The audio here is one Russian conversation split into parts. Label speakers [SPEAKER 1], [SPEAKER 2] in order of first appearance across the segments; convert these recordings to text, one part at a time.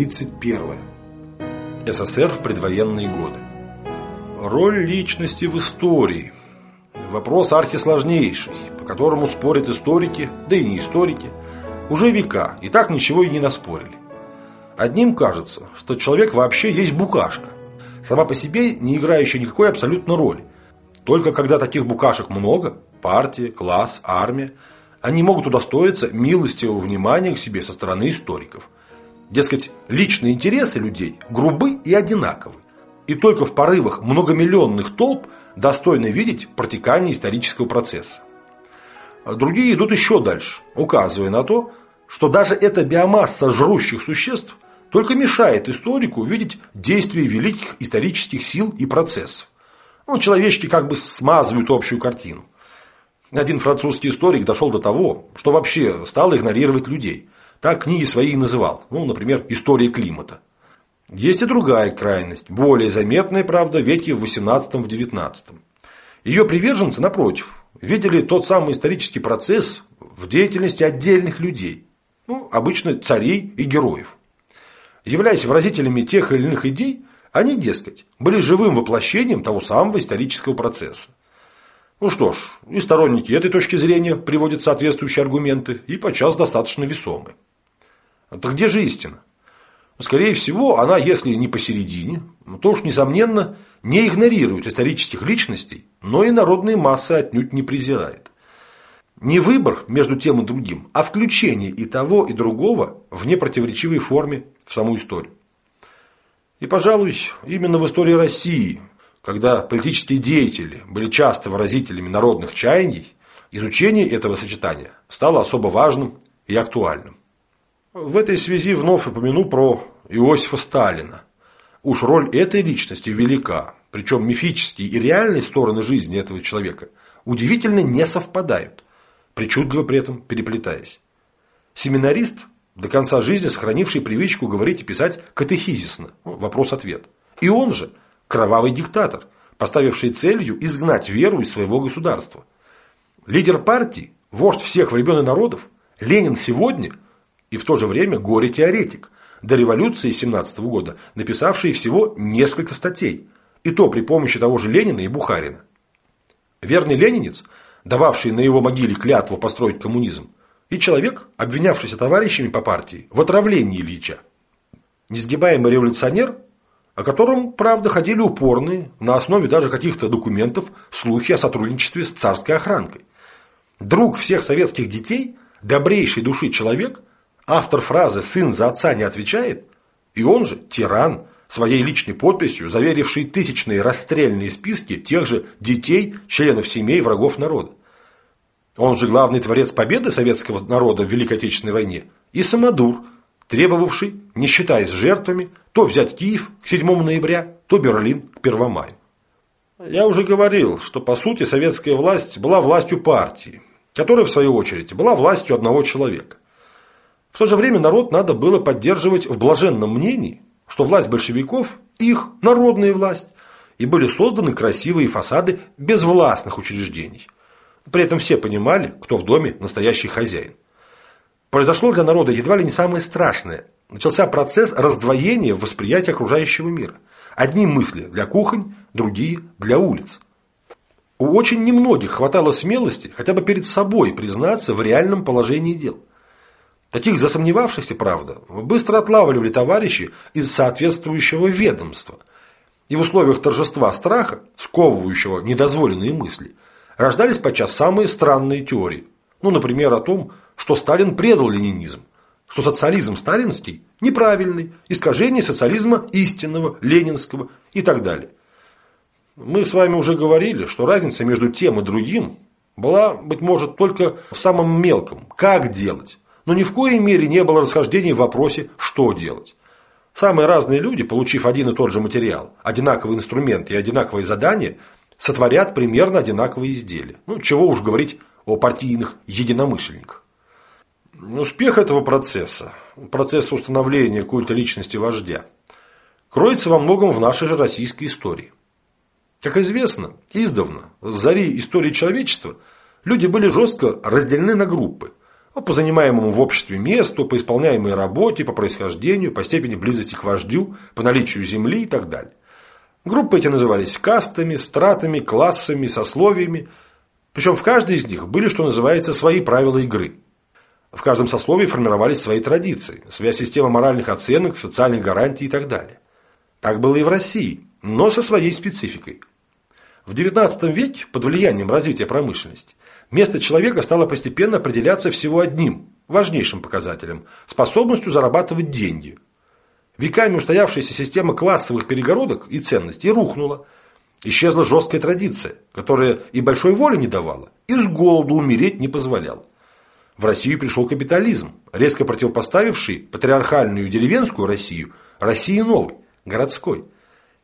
[SPEAKER 1] Беседа 31. СССР в предвоенные годы. Роль личности в истории. Вопрос архисложнейший, по которому спорят историки, да и не историки, уже века, и так ничего и не наспорили. Одним кажется, что человек вообще есть букашка, сама по себе не играющая никакой абсолютно роли. Только когда таких букашек много, партия, класс, армия – они могут удостоиться милостивого внимания к себе со стороны историков. Дескать, личные интересы людей грубы и одинаковы. И только в порывах многомиллионных толп достойно видеть протекание исторического процесса. Другие идут еще дальше, указывая на то, что даже эта биомасса жрущих существ только мешает историку видеть действия великих исторических сил и процессов. Ну, человечки как бы смазывают общую картину. Один французский историк дошел до того, что вообще стал игнорировать людей. Так книги свои и называл. Ну, например, «История климата». Есть и другая крайность, более заметная, правда, в веке в 18 XIX. Ее приверженцы, напротив, видели тот самый исторический процесс в деятельности отдельных людей, ну, обычно царей и героев. Являясь выразителями тех или иных идей, они, дескать, были живым воплощением того самого исторического процесса. Ну что ж, и сторонники этой точки зрения приводят соответствующие аргументы, и подчас достаточно весомы. Так где же истина? Скорее всего, она, если не посередине, то уж, несомненно, не игнорирует исторических личностей, но и народные массы отнюдь не презирает. Не выбор между тем и другим, а включение и того, и другого в непротиворечивой форме в саму историю. И, пожалуй, именно в истории России когда политические деятели были часто выразителями народных чаяний, изучение этого сочетания стало особо важным и актуальным. В этой связи вновь упомяну про Иосифа Сталина. Уж роль этой личности велика, причем мифические и реальные стороны жизни этого человека удивительно не совпадают, причудливо при этом переплетаясь. Семинарист, до конца жизни сохранивший привычку говорить и писать катехизисно, ну, вопрос-ответ. И он же – кровавый диктатор, поставивший целью изгнать веру из своего государства. Лидер партии, вождь всех времен и народов, Ленин сегодня и в то же время горе-теоретик, до революции 17 года написавший всего несколько статей, и то при помощи того же Ленина и Бухарина. Верный ленинец, дававший на его могиле клятву построить коммунизм, и человек, обвинявшийся товарищами по партии в отравлении Ильича. Несгибаемый революционер о котором, правда, ходили упорные, на основе даже каких-то документов, слухи о сотрудничестве с царской охранкой. Друг всех советских детей, добрейшей души человек, автор фразы «сын за отца не отвечает», и он же тиран, своей личной подписью, заверивший тысячные расстрельные списки тех же детей, членов семей врагов народа. Он же главный творец победы советского народа в Великой Отечественной войне и самодур – требовавший, не считаясь жертвами, то взять Киев к 7 ноября, то Берлин к 1 мая. Я уже говорил, что по сути советская власть была властью партии, которая в свою очередь была властью одного человека. В то же время народ надо было поддерживать в блаженном мнении, что власть большевиков – их народная власть, и были созданы красивые фасады безвластных учреждений. При этом все понимали, кто в доме настоящий хозяин. Произошло для народа едва ли не самое страшное. Начался процесс раздвоения в восприятии окружающего мира. Одни мысли для кухонь, другие для улиц. У очень немногих хватало смелости хотя бы перед собой признаться в реальном положении дел. Таких засомневавшихся, правда, быстро отлавливали товарищи из соответствующего ведомства. И в условиях торжества страха, сковывающего недозволенные мысли, рождались подчас самые странные теории. Ну, например, о том, что Сталин предал ленинизм, что социализм сталинский неправильный, искажение социализма истинного, ленинского и так далее. Мы с вами уже говорили, что разница между тем и другим была, быть может, только в самом мелком – как делать. Но ни в коей мере не было расхождений в вопросе, что делать. Самые разные люди, получив один и тот же материал, одинаковый инструмент и одинаковые задания, сотворят примерно одинаковые изделия. Ну, чего уж говорить о партийных единомышленниках. Успех этого процесса, процесса установления культа личности вождя, кроется во многом в нашей же российской истории. Как известно, издавна, с зари истории человечества, люди были жестко разделены на группы. По занимаемому в обществе месту, по исполняемой работе, по происхождению, по степени близости к вождю, по наличию земли и так далее. Группы эти назывались кастами, стратами, классами, сословиями. Причем в каждой из них были, что называется, свои правила игры. В каждом сословии формировались свои традиции, своя система моральных оценок, социальных гарантий и так далее. Так было и в России, но со своей спецификой. В XIX веке, под влиянием развития промышленности, место человека стало постепенно определяться всего одним, важнейшим показателем – способностью зарабатывать деньги. Веками устоявшаяся система классовых перегородок и ценностей рухнула. Исчезла жесткая традиция, которая и большой воли не давала, и с голоду умереть не позволяла. В Россию пришел капитализм, резко противопоставивший патриархальную деревенскую Россию России новой, городской.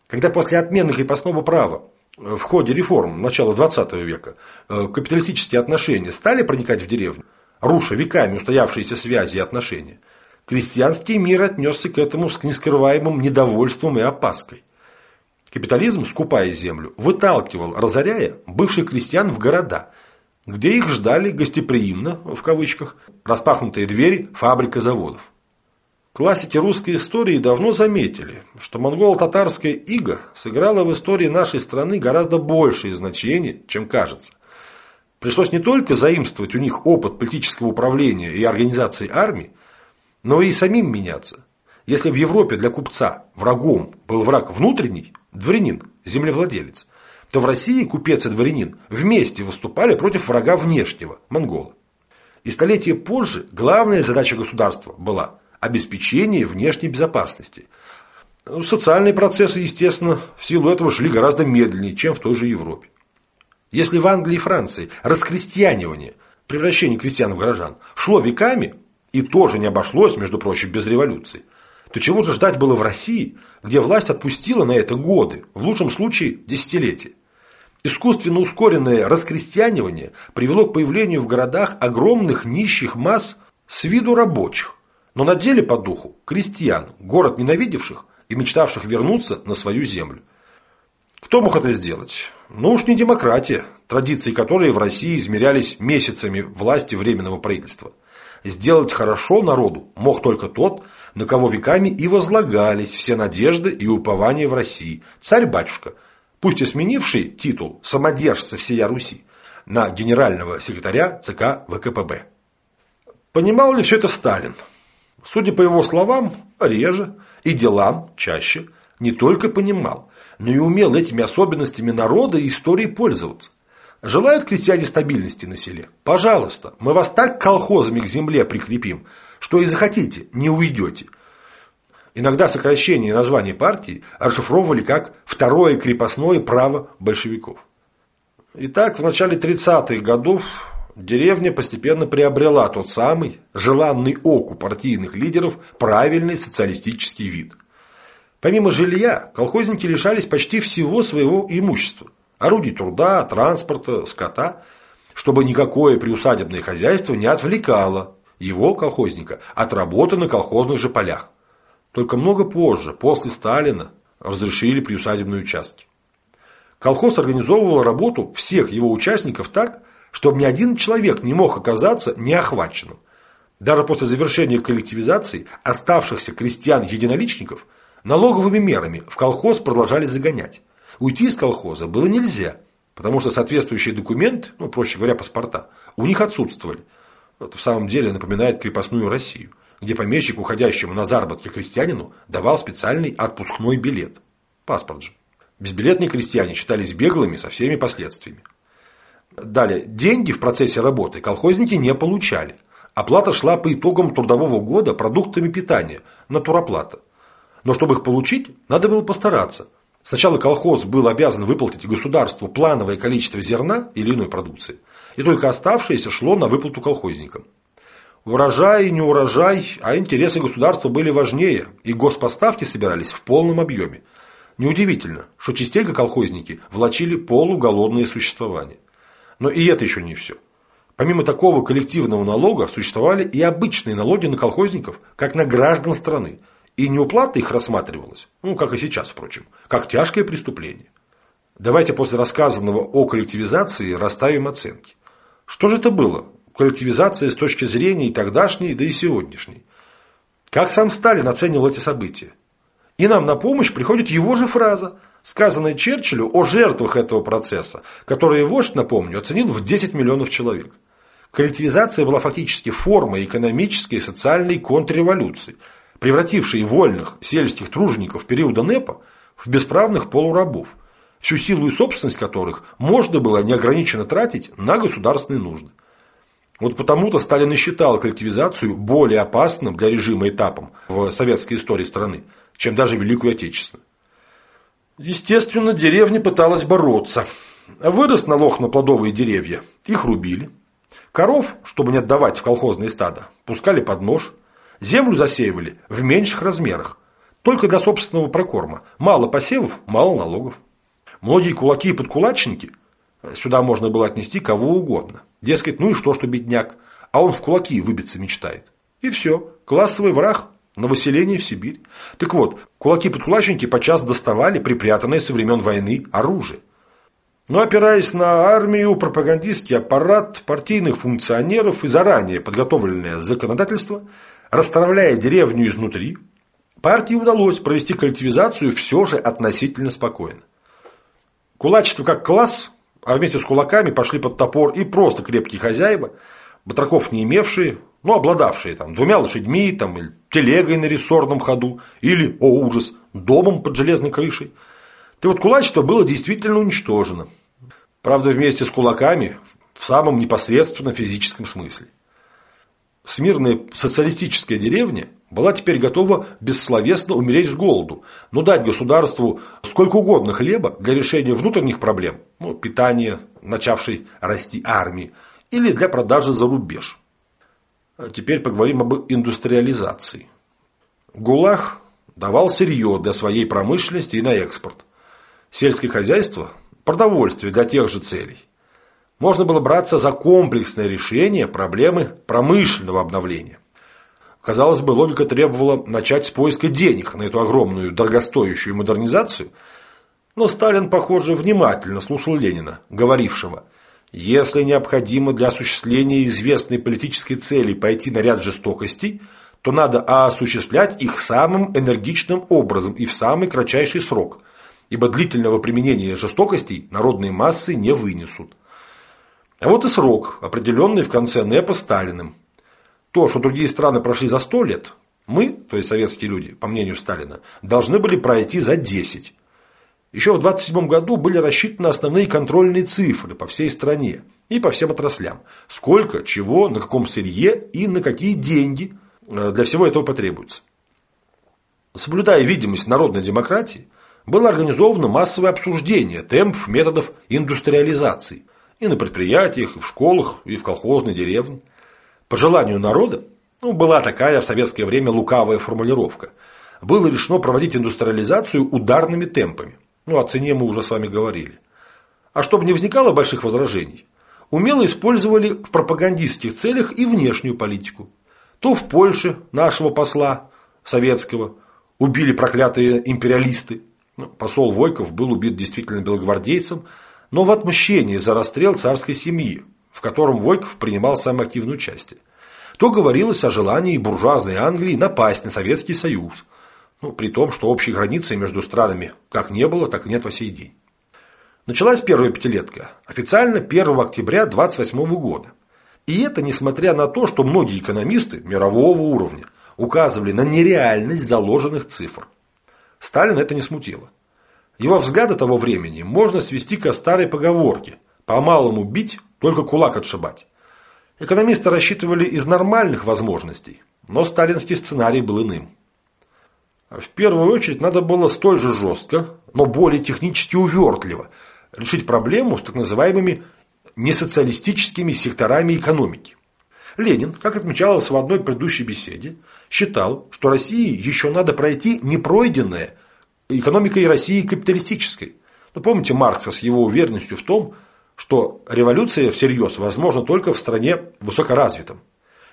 [SPEAKER 1] Когда после отмены крепостного права в ходе реформ начала XX века э, капиталистические отношения стали проникать в деревню, руша веками устоявшиеся связи и отношения, крестьянский мир отнесся к этому с нескрываемым недовольством и опаской. Капитализм, скупая землю, выталкивал, разоряя бывших крестьян в города, где их ждали гостеприимно, в кавычках, распахнутые двери фабрика заводов. Классики русской истории давно заметили, что монголо-татарская ига сыграла в истории нашей страны гораздо большее значение, чем кажется. Пришлось не только заимствовать у них опыт политического управления и организации армии, но и самим меняться. Если в Европе для купца врагом был враг внутренний, дворянин, землевладелец, то в России купец и дворянин вместе выступали против врага внешнего, монгола. И столетия позже главная задача государства была – обеспечение внешней безопасности. Социальные процессы, естественно, в силу этого шли гораздо медленнее, чем в той же Европе. Если в Англии и Франции раскрестьянивание, превращение крестьян в горожан, шло веками, и тоже не обошлось, между прочим, без революции, то чего же ждать было в России, где власть отпустила на это годы, в лучшем случае десятилетия? Искусственно ускоренное раскрестьянивание привело к появлению в городах огромных нищих масс с виду рабочих, но на деле по духу крестьян, город ненавидевших и мечтавших вернуться на свою землю. Кто мог это сделать? Ну уж не демократия, традиции которой в России измерялись месяцами власти Временного правительства. Сделать хорошо народу мог только тот, на кого веками и возлагались все надежды и упования в России, царь-батюшка, пусть и сменивший титул самодержца всея Руси на генерального секретаря ЦК ВКПБ. Понимал ли все это Сталин? Судя по его словам, реже и делам чаще не только понимал, но и умел этими особенностями народа и истории пользоваться. Желают крестьяне стабильности на селе? Пожалуйста, мы вас так колхозами к земле прикрепим, что и захотите, не уйдете. Иногда сокращение названий партии расшифровывали как «второе крепостное право большевиков». Итак, в начале 30-х годов деревня постепенно приобрела тот самый, желанный оку партийных лидеров, правильный социалистический вид. Помимо жилья, колхозники лишались почти всего своего имущества. Орудий труда, транспорта, скота, чтобы никакое приусадебное хозяйство не отвлекало его, колхозника, от работы на колхозных же полях. Только много позже, после Сталина, разрешили приусадебные участки. Колхоз организовывал работу всех его участников так, чтобы ни один человек не мог оказаться неохваченным. Даже после завершения коллективизации оставшихся крестьян-единоличников налоговыми мерами в колхоз продолжали загонять. Уйти из колхоза было нельзя, потому что соответствующие документы, ну, проще говоря, паспорта, у них отсутствовали. Это в самом деле напоминает крепостную Россию, где помещик, уходящему на заработки крестьянину, давал специальный отпускной билет. Паспорт же. Безбилетные крестьяне считались беглыми со всеми последствиями. Далее. Деньги в процессе работы колхозники не получали. Оплата шла по итогам трудового года продуктами питания, натуроплата. Но чтобы их получить, надо было постараться. Сначала колхоз был обязан выплатить государству плановое количество зерна или иной продукции, и только оставшееся шло на выплату колхозникам. Урожай не урожай, а интересы государства были важнее, и госпоставки собирались в полном объеме. Неудивительно, что частенько колхозники влачили полуголодное существование. Но и это еще не все. Помимо такого коллективного налога существовали и обычные налоги на колхозников, как на граждан страны. И неуплата их рассматривалась, ну, как и сейчас, впрочем, как тяжкое преступление. Давайте после рассказанного о коллективизации расставим оценки. Что же это было? коллективизация с точки зрения и тогдашней, да и сегодняшней. Как сам Сталин оценивал эти события? И нам на помощь приходит его же фраза, сказанная Черчиллю о жертвах этого процесса, которые вождь, напомню, оценил в 10 миллионов человек. Коллективизация была фактически формой экономической и социальной контрреволюции, превратившей вольных сельских тружеников периода НЭПа в бесправных полурабов, всю силу и собственность которых можно было неограниченно тратить на государственные нужды. Вот потому-то Сталин и считал коллективизацию более опасным для режима этапом в советской истории страны, чем даже Великую Отечественную. Естественно, деревня пыталась бороться. Вырос налог на плодовые деревья, их рубили. Коров, чтобы не отдавать в колхозные стада, пускали под нож. Землю засеивали в меньших размерах, только для собственного прокорма. Мало посевов, мало налогов. Многие кулаки и подкулачники, сюда можно было отнести кого угодно. Дескать, ну и что, что бедняк, а он в кулаки выбиться мечтает. И все, классовый враг на выселение в Сибирь. Так вот, кулаки-подкулачники подчас доставали припрятанное со времен войны оружие. Но опираясь на армию, пропагандистский аппарат, партийных функционеров и заранее подготовленное законодательство, расстравляя деревню изнутри, партии удалось провести коллективизацию все же относительно спокойно. Кулачество как класс, а вместе с кулаками пошли под топор и просто крепкие хозяева, батраков не имевшие, но обладавшие там, двумя лошадьми, там, или телегой на рессорном ходу, или, о ужас, домом под железной крышей. Ты вот кулачество было действительно уничтожено. Правда, вместе с кулаками в самом непосредственном физическом смысле. Смирная социалистическая деревня была теперь готова бессловесно умереть с голоду, но дать государству сколько угодно хлеба для решения внутренних проблем, ну, питания, начавшей расти армии, или для продажи за рубеж. Теперь поговорим об индустриализации. ГУЛАГ давал сырье для своей промышленности и на экспорт. Сельское хозяйство – продовольствие для тех же целей. Можно было браться за комплексное решение проблемы промышленного обновления. Казалось бы, логика требовала начать с поиска денег на эту огромную дорогостоящую модернизацию, но Сталин, похоже, внимательно слушал Ленина, говорившего, если необходимо для осуществления известной политической цели пойти на ряд жестокостей, то надо осуществлять их самым энергичным образом и в самый кратчайший срок, ибо длительного применения жестокостей народные массы не вынесут. А вот и срок, определенный в конце НЭПа Сталиным, то, что другие страны прошли за сто лет, мы, то есть советские люди, по мнению Сталина, должны были пройти за 10. Еще в 27 году были рассчитаны основные контрольные цифры по всей стране и по всем отраслям. Сколько, чего, на каком сырье и на какие деньги э, для всего этого потребуется. Соблюдая видимость народной демократии, было организовано массовое обсуждение темпов методов индустриализации и на предприятиях, и в школах, и в колхозной деревне. По желанию народа, ну, была такая в советское время лукавая формулировка, было решено проводить индустриализацию ударными темпами. Ну, о цене мы уже с вами говорили. А чтобы не возникало больших возражений, умело использовали в пропагандистских целях и внешнюю политику. То в Польше нашего посла советского убили проклятые империалисты. Ну, посол Войков был убит действительно белогвардейцем, но в отмщении за расстрел царской семьи, в котором Войков принимал самое активное участие. То говорилось о желании буржуазной Англии напасть на Советский Союз, ну, при том, что общей границы между странами как не было, так и нет по сей день. Началась первая пятилетка, официально 1 октября 1928 года. И это несмотря на то, что многие экономисты мирового уровня указывали на нереальность заложенных цифр. Сталин это не смутило. Его взгляды того времени можно свести к старой поговорке «по малому бить, только кулак отшибать». Экономисты рассчитывали из нормальных возможностей, но сталинский сценарий был иным. В первую очередь надо было столь же жестко, но более технически увертливо решить проблему с так называемыми несоциалистическими секторами экономики. Ленин, как отмечалось в одной предыдущей беседе, считал, что России еще надо пройти непройденное экономикой России капиталистической. Но помните Маркса с его уверенностью в том, что революция всерьез возможна только в стране высокоразвитом.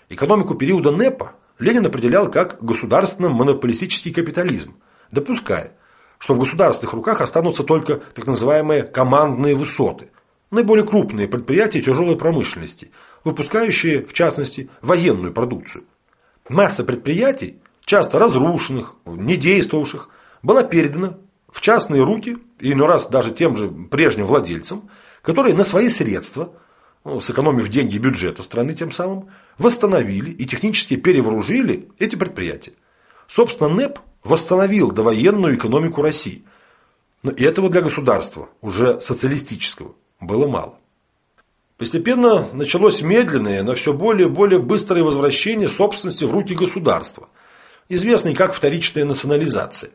[SPEAKER 1] Экономику периода НЭПа Ленин определял как государственно-монополистический капитализм, допуская, что в государственных руках останутся только так называемые командные высоты, наиболее крупные предприятия тяжелой промышленности, выпускающие, в частности, военную продукцию. Масса предприятий, часто разрушенных, не действовавших, была передана в частные руки, и иной раз даже тем же прежним владельцам, которые на свои средства, сэкономив деньги бюджета страны тем самым, восстановили и технически перевооружили эти предприятия. Собственно, НЭП восстановил довоенную экономику России. Но этого для государства, уже социалистического, было мало. Постепенно началось медленное, но все более и более быстрое возвращение собственности в руки государства, известное как вторичная национализация.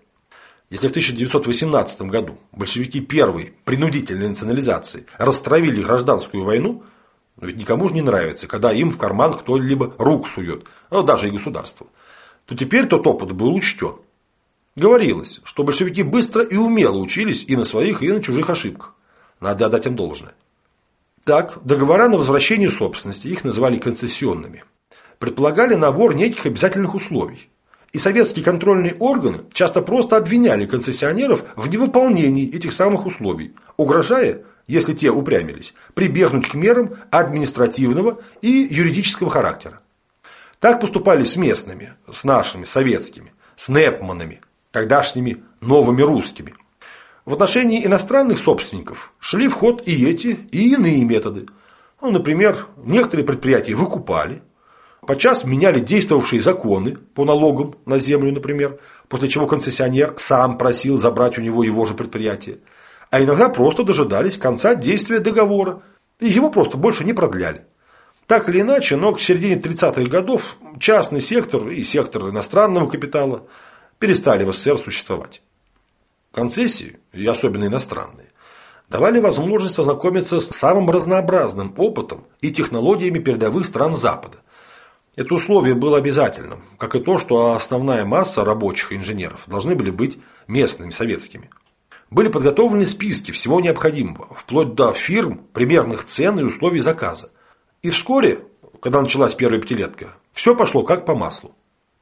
[SPEAKER 1] Если в 1918 году большевики первой принудительной национализации растравили гражданскую войну, но ведь никому же не нравится, когда им в карман кто-либо рук сует, ну, даже и государство, то теперь тот опыт был учтен. Говорилось, что большевики быстро и умело учились и на своих, и на чужих ошибках. Надо отдать им должное. Так, договора на возвращение собственности, их называли концессионными, предполагали набор неких обязательных условий. И советские контрольные органы часто просто обвиняли концессионеров в невыполнении этих самых условий, угрожая, если те упрямились, прибегнуть к мерам административного и юридического характера. Так поступали с местными, с нашими, советскими, с непманами, тогдашними новыми русскими – в отношении иностранных собственников шли в ход и эти, и иные методы. Ну, например, некоторые предприятия выкупали, подчас меняли действовавшие законы по налогам на землю, например, после чего концессионер сам просил забрать у него его же предприятие. А иногда просто дожидались конца действия договора, и его просто больше не продляли. Так или иначе, но к середине 30-х годов частный сектор и сектор иностранного капитала перестали в СССР существовать. Концессии, и особенно иностранные, давали возможность ознакомиться с самым разнообразным опытом и технологиями передовых стран Запада. Это условие было обязательным, как и то, что основная масса рабочих и инженеров должны были быть местными, советскими. Были подготовлены списки всего необходимого, вплоть до фирм, примерных цен и условий заказа. И вскоре, когда началась первая пятилетка, все пошло как по маслу.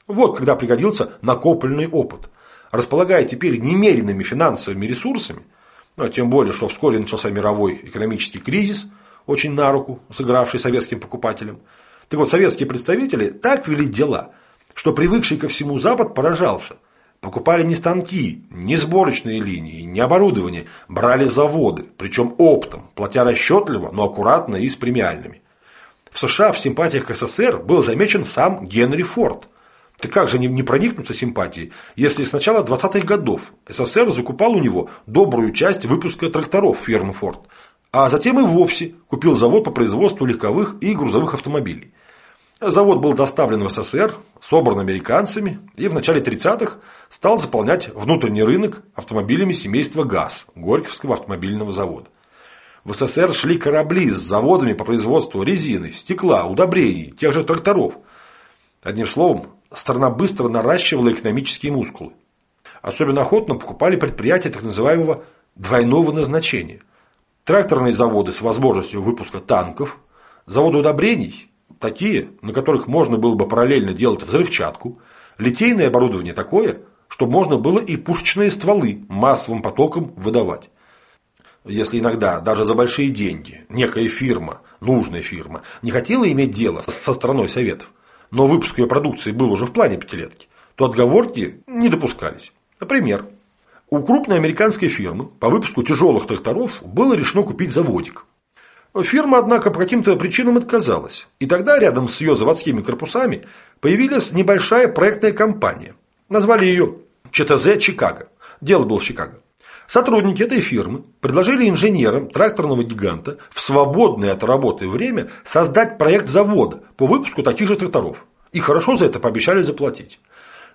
[SPEAKER 1] Вот когда пригодился накопленный опыт, располагая теперь немеренными финансовыми ресурсами, ну, а тем более, что вскоре начался мировой экономический кризис, очень на руку сыгравший советским покупателям, так вот, советские представители так вели дела, что привыкший ко всему Запад поражался. Покупали не станки, не сборочные линии, не оборудование, брали заводы, причем оптом, платя расчетливо, но аккуратно и с премиальными. В США в симпатиях к СССР был замечен сам Генри Форд – ты как же не, проникнуться симпатией, если с начала 20-х годов СССР закупал у него добрую часть выпуска тракторов фирмы Форд, а затем и вовсе купил завод по производству легковых и грузовых автомобилей. Завод был доставлен в СССР, собран американцами и в начале 30-х стал заполнять внутренний рынок автомобилями семейства ГАЗ, Горьковского автомобильного завода. В СССР шли корабли с заводами по производству резины, стекла, удобрений, тех же тракторов. Одним словом, страна быстро наращивала экономические мускулы. Особенно охотно покупали предприятия так называемого двойного назначения. Тракторные заводы с возможностью выпуска танков, заводы удобрений, такие, на которых можно было бы параллельно делать взрывчатку, литейное оборудование такое, что можно было и пушечные стволы массовым потоком выдавать. Если иногда, даже за большие деньги, некая фирма, нужная фирма, не хотела иметь дело со страной Советов, но выпуск ее продукции был уже в плане пятилетки, то отговорки не допускались. Например, у крупной американской фирмы по выпуску тяжелых тракторов было решено купить заводик. Фирма, однако, по каким-то причинам отказалась. И тогда рядом с ее заводскими корпусами появилась небольшая проектная компания. Назвали ее ЧТЗ «Чикаго». Дело было в Чикаго. Сотрудники этой фирмы предложили инженерам тракторного гиганта в свободное от работы время создать проект завода по выпуску таких же тракторов. И хорошо за это пообещали заплатить.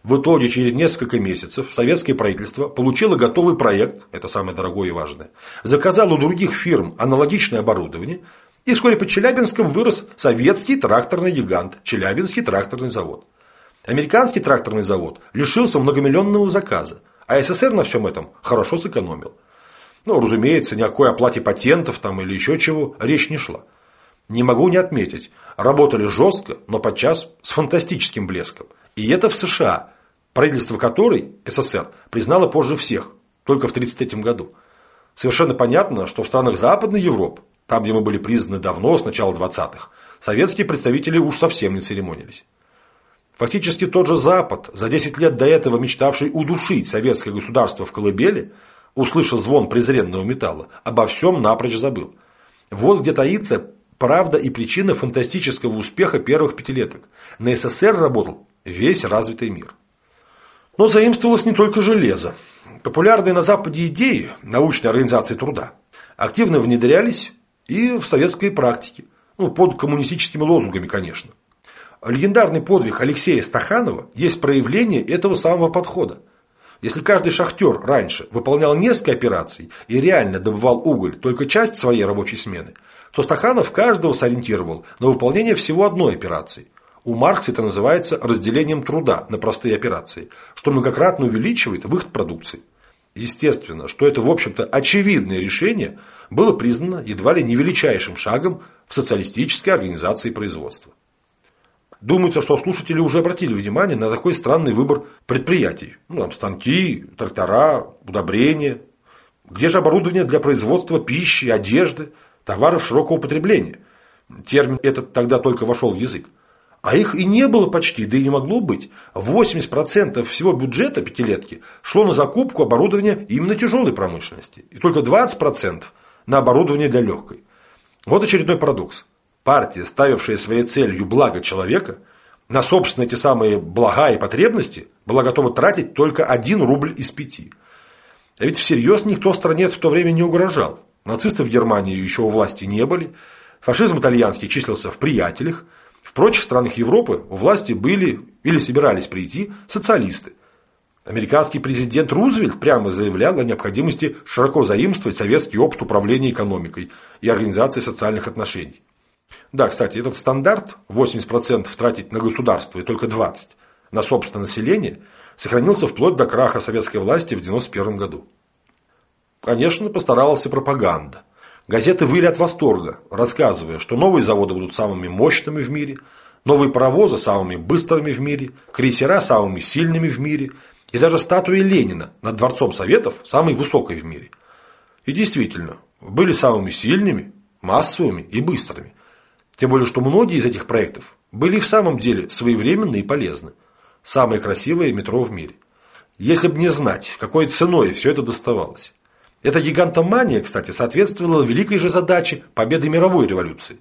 [SPEAKER 1] В итоге через несколько месяцев советское правительство получило готовый проект, это самое дорогое и важное, заказало у других фирм аналогичное оборудование, и вскоре под Челябинском вырос советский тракторный гигант Челябинский тракторный завод. Американский тракторный завод лишился многомиллионного заказа, а СССР на всем этом хорошо сэкономил. Ну, разумеется, ни о какой оплате патентов там или еще чего речь не шла. Не могу не отметить, работали жестко, но подчас с фантастическим блеском. И это в США, правительство которой, СССР, признало позже всех, только в 1933 году. Совершенно понятно, что в странах Западной Европы, там, где мы были признаны давно, с начала 20-х, советские представители уж совсем не церемонились. Фактически тот же Запад, за 10 лет до этого мечтавший удушить советское государство в колыбели, услышав звон презренного металла, обо всем напрочь забыл. Вот где таится правда и причина фантастического успеха первых пятилеток. На СССР работал весь развитый мир. Но заимствовалось не только железо. Популярные на Западе идеи научной организации труда активно внедрялись и в советской практике. Ну, под коммунистическими лозунгами, конечно. Легендарный подвиг Алексея Стаханова есть проявление этого самого подхода. Если каждый шахтер раньше выполнял несколько операций и реально добывал уголь только часть своей рабочей смены, то Стаханов каждого сориентировал на выполнение всего одной операции. У Маркса это называется разделением труда на простые операции, что многократно увеличивает выход продукции. Естественно, что это, в общем-то, очевидное решение было признано едва ли не величайшим шагом в социалистической организации производства. Думается, что слушатели уже обратили внимание на такой странный выбор предприятий. Ну, там станки, трактора, удобрения. Где же оборудование для производства пищи, одежды, товаров широкого потребления? Термин этот тогда только вошел в язык. А их и не было почти, да и не могло быть. 80% всего бюджета пятилетки шло на закупку оборудования именно тяжелой промышленности. И только 20% на оборудование для легкой. Вот очередной парадокс партия, ставившая своей целью благо человека, на собственные эти самые блага и потребности была готова тратить только один рубль из пяти. А ведь всерьез никто странец в то время не угрожал. Нацисты в Германии еще у власти не были, фашизм итальянский числился в приятелях, в прочих странах Европы у власти были или собирались прийти социалисты. Американский президент Рузвельт прямо заявлял о необходимости широко заимствовать советский опыт управления экономикой и организации социальных отношений. Да, кстати, этот стандарт 80% тратить на государство и только 20% на собственное население сохранился вплоть до краха советской власти в 1991 году. Конечно, постаралась и пропаганда. Газеты выли от восторга, рассказывая, что новые заводы будут самыми мощными в мире, новые паровозы самыми быстрыми в мире, крейсера самыми сильными в мире, и даже статуя Ленина над Дворцом Советов самой высокой в мире. И действительно, были самыми сильными, массовыми и быстрыми. Тем более, что многие из этих проектов были в самом деле своевременны и полезны. Самое красивое метро в мире. Если бы не знать, какой ценой все это доставалось. Эта гигантомания, кстати, соответствовала великой же задаче победы мировой революции.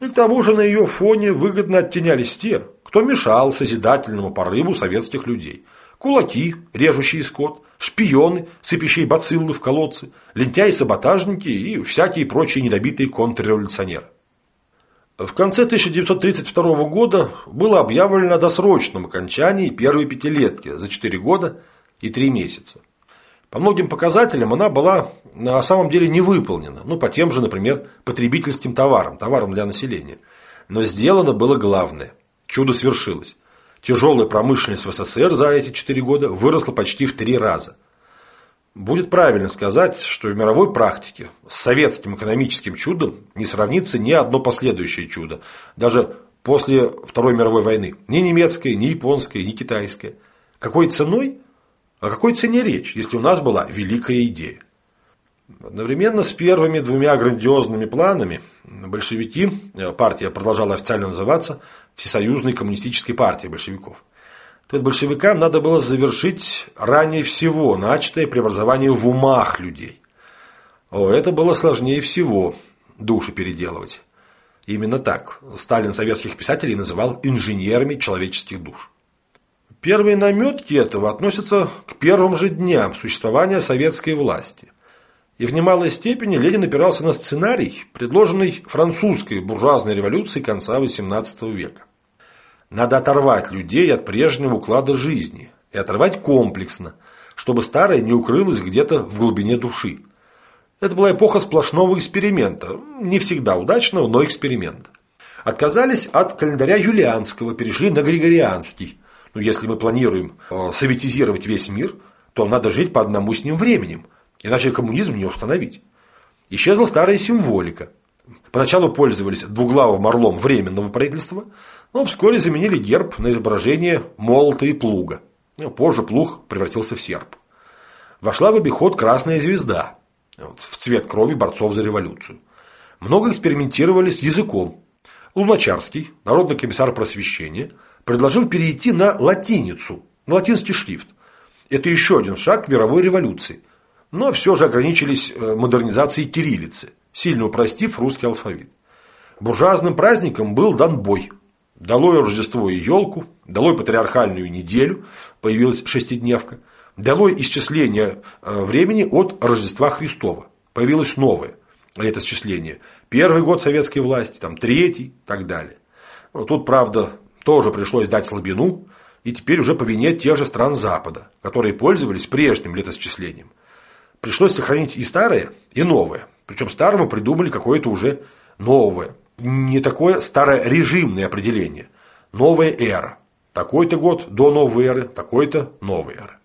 [SPEAKER 1] И к тому же на ее фоне выгодно оттенялись те, кто мешал созидательному порыву советских людей. Кулаки, режущие скот, шпионы, сыпящие бациллы в колодцы, лентяи-саботажники и всякие прочие недобитые контрреволюционеры. В конце 1932 года было объявлено о досрочном окончании первой пятилетки за 4 года и 3 месяца. По многим показателям она была на самом деле не выполнена. Ну, по тем же, например, потребительским товарам, товарам для населения. Но сделано было главное. Чудо свершилось. Тяжелая промышленность в СССР за эти 4 года выросла почти в 3 раза. Будет правильно сказать, что в мировой практике с советским экономическим чудом не сравнится ни одно последующее чудо, даже после Второй мировой войны. Ни немецкое, ни японское, ни китайское. Какой ценой? О какой цене речь, если у нас была великая идея? Одновременно с первыми двумя грандиозными планами большевики, э, партия продолжала официально называться Всесоюзной коммунистической партией большевиков, то есть большевикам надо было завершить ранее всего начатое преобразование в умах людей. О, это было сложнее всего души переделывать. Именно так Сталин советских писателей называл инженерами человеческих душ. Первые наметки этого относятся к первым же дням существования советской власти. И в немалой степени Ленин опирался на сценарий, предложенный французской буржуазной революцией конца XVIII века. Надо оторвать людей от прежнего уклада жизни. И оторвать комплексно, чтобы старое не укрылось где-то в глубине души. Это была эпоха сплошного эксперимента. Не всегда удачного, но эксперимента. Отказались от календаря юлианского, перешли на григорианский. Ну, если мы планируем э, советизировать весь мир, то надо жить по одному с ним временем. Иначе коммунизм не установить. Исчезла старая символика. Поначалу пользовались двуглавым орлом временного правительства, но вскоре заменили герб на изображение молота и плуга. Ну, позже плуг превратился в серп. Вошла в обиход красная звезда в цвет крови борцов за революцию. Много экспериментировали с языком. Луначарский, народный комиссар просвещения, предложил перейти на латиницу, на латинский шрифт. Это еще один шаг к мировой революции. Но все же ограничились э, модернизацией кириллицы, сильно упростив русский алфавит. Буржуазным праздником был дан бой. Долой Рождество и елку, долой патриархальную неделю, появилась шестидневка, долой исчисление э, времени от Рождества Христова, появилось новое летосчисление. Первый год советской власти, там третий и так далее. Ну, тут, правда, тоже пришлось дать слабину, и теперь уже по вине тех же стран Запада, которые пользовались прежним летосчислением. Пришлось сохранить и старое, и новое. Причем старому придумали какое-то уже новое. Не такое старое режимное определение. Новая эра. Такой-то год до новой эры, такой-то новой эры.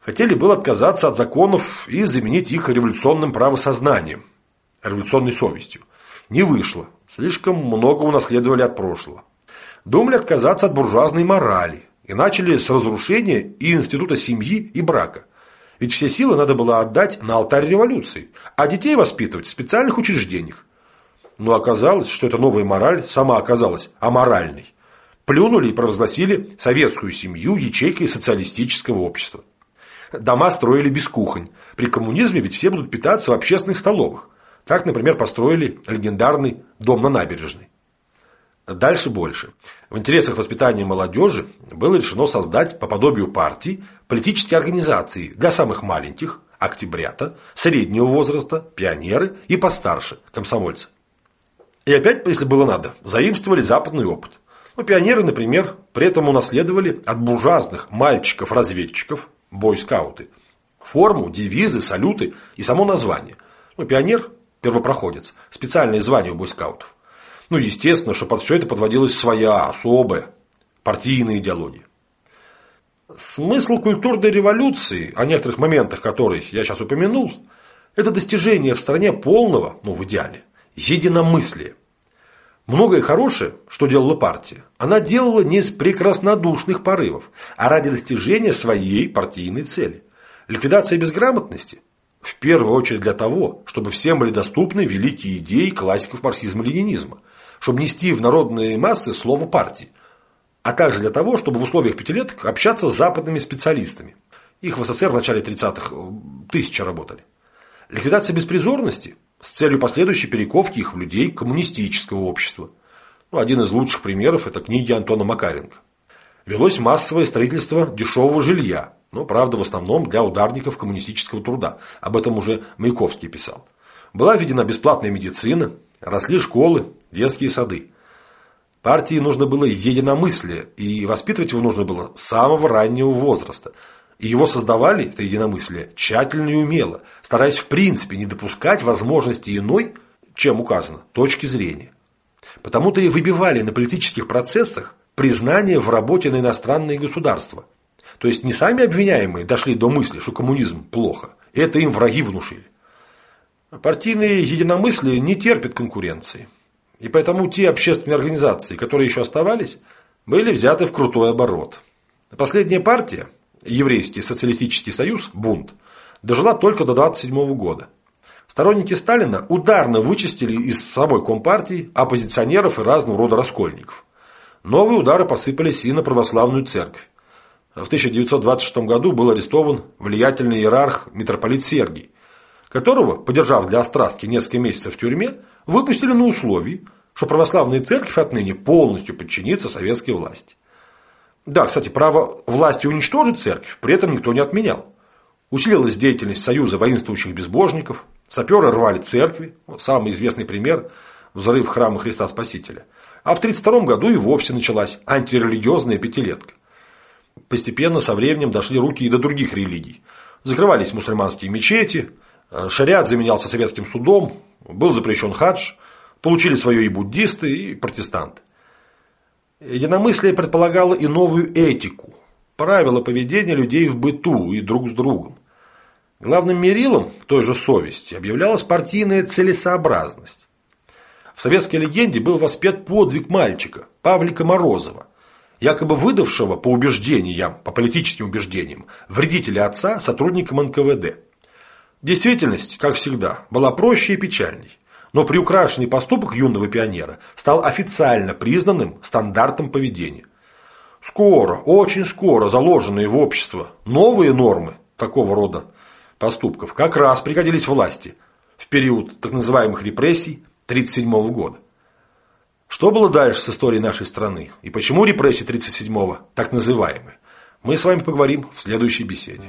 [SPEAKER 1] Хотели было отказаться от законов и заменить их революционным правосознанием, революционной совестью. Не вышло. Слишком много унаследовали от прошлого. Думали отказаться от буржуазной морали и начали с разрушения и института семьи и брака. Ведь все силы надо было отдать на алтарь революции, а детей воспитывать в специальных учреждениях. Но оказалось, что эта новая мораль сама оказалась аморальной. Плюнули и провозгласили советскую семью ячейкой социалистического общества. Дома строили без кухонь. При коммунизме ведь все будут питаться в общественных столовых. Так, например, построили легендарный дом на набережной. Дальше больше. В интересах воспитания молодежи было решено создать по подобию партий политические организации для самых маленьких, октябрята, среднего возраста, пионеры и постарше, комсомольцы. И опять, если было надо, заимствовали западный опыт. Ну, пионеры, например, при этом унаследовали от буржуазных мальчиков-разведчиков, бойскауты, форму, девизы, салюты и само название. Ну, пионер первопроходец, специальное звание у бойскаутов. Ну, естественно, что под все это подводилась своя особая партийная идеология. Смысл культурной революции, о некоторых моментах которой я сейчас упомянул, это достижение в стране полного, ну в идеале, единомыслия. Многое хорошее, что делала партия, она делала не из прекраснодушных порывов, а ради достижения своей партийной цели. Ликвидация безграмотности в первую очередь для того, чтобы всем были доступны великие идеи классиков марксизма-ленинизма, чтобы нести в народные массы слово партии, а также для того, чтобы в условиях пятилеток общаться с западными специалистами. Их в СССР в начале 30-х э, тысячи работали. Ликвидация беспризорности с целью последующей перековки их в людей коммунистического общества. Ну, один из лучших примеров – это книги Антона Макаренко. Велось массовое строительство дешевого жилья, но, правда, в основном для ударников коммунистического труда. Об этом уже Маяковский писал. Была введена бесплатная медицина, росли школы, детские сады. Партии нужно было единомыслие, и воспитывать его нужно было с самого раннего возраста. И его создавали, это единомыслие, тщательно и умело, стараясь в принципе не допускать возможности иной, чем указано, точки зрения. Потому-то и выбивали на политических процессах признание в работе на иностранные государства. То есть не сами обвиняемые дошли до мысли, что коммунизм плохо. Это им враги внушили. Партийные единомыслия не терпят конкуренции. И поэтому те общественные организации, которые еще оставались, были взяты в крутой оборот. Последняя партия, Еврейский социалистический союз, бунт, дожила только до 27 года. Сторонники Сталина ударно вычистили из самой Компартии оппозиционеров и разного рода раскольников. Новые удары посыпались и на православную церковь. В 1926 году был арестован влиятельный иерарх митрополит Сергий, которого, подержав для острастки несколько месяцев в тюрьме, выпустили на условии, что православная церковь отныне полностью подчинится советской власти. Да, кстати, право власти уничтожить церковь при этом никто не отменял. Усилилась деятельность Союза воинствующих безбожников, саперы рвали церкви, самый известный пример – взрыв храма Христа Спасителя. А в 1932 году и вовсе началась антирелигиозная пятилетка. Постепенно со временем дошли руки и до других религий. Закрывались мусульманские мечети, шариат заменялся советским судом, был запрещен хадж, получили свое и буддисты, и протестанты. Единомыслие предполагало и новую этику, правила поведения людей в быту и друг с другом. Главным мерилом той же совести объявлялась партийная целесообразность. В советской легенде был воспет подвиг мальчика, Павлика Морозова, якобы выдавшего по убеждениям, по политическим убеждениям, вредителя отца сотрудникам НКВД. Действительность, как всегда, была проще и печальней. Но приукрашенный поступок юного пионера стал официально признанным стандартом поведения. Скоро, очень скоро заложенные в общество новые нормы такого рода поступков как раз пригодились власти в период так называемых репрессий 1937 года. Что было дальше с историей нашей страны и почему репрессии 1937 так называемые, мы с вами поговорим в следующей беседе.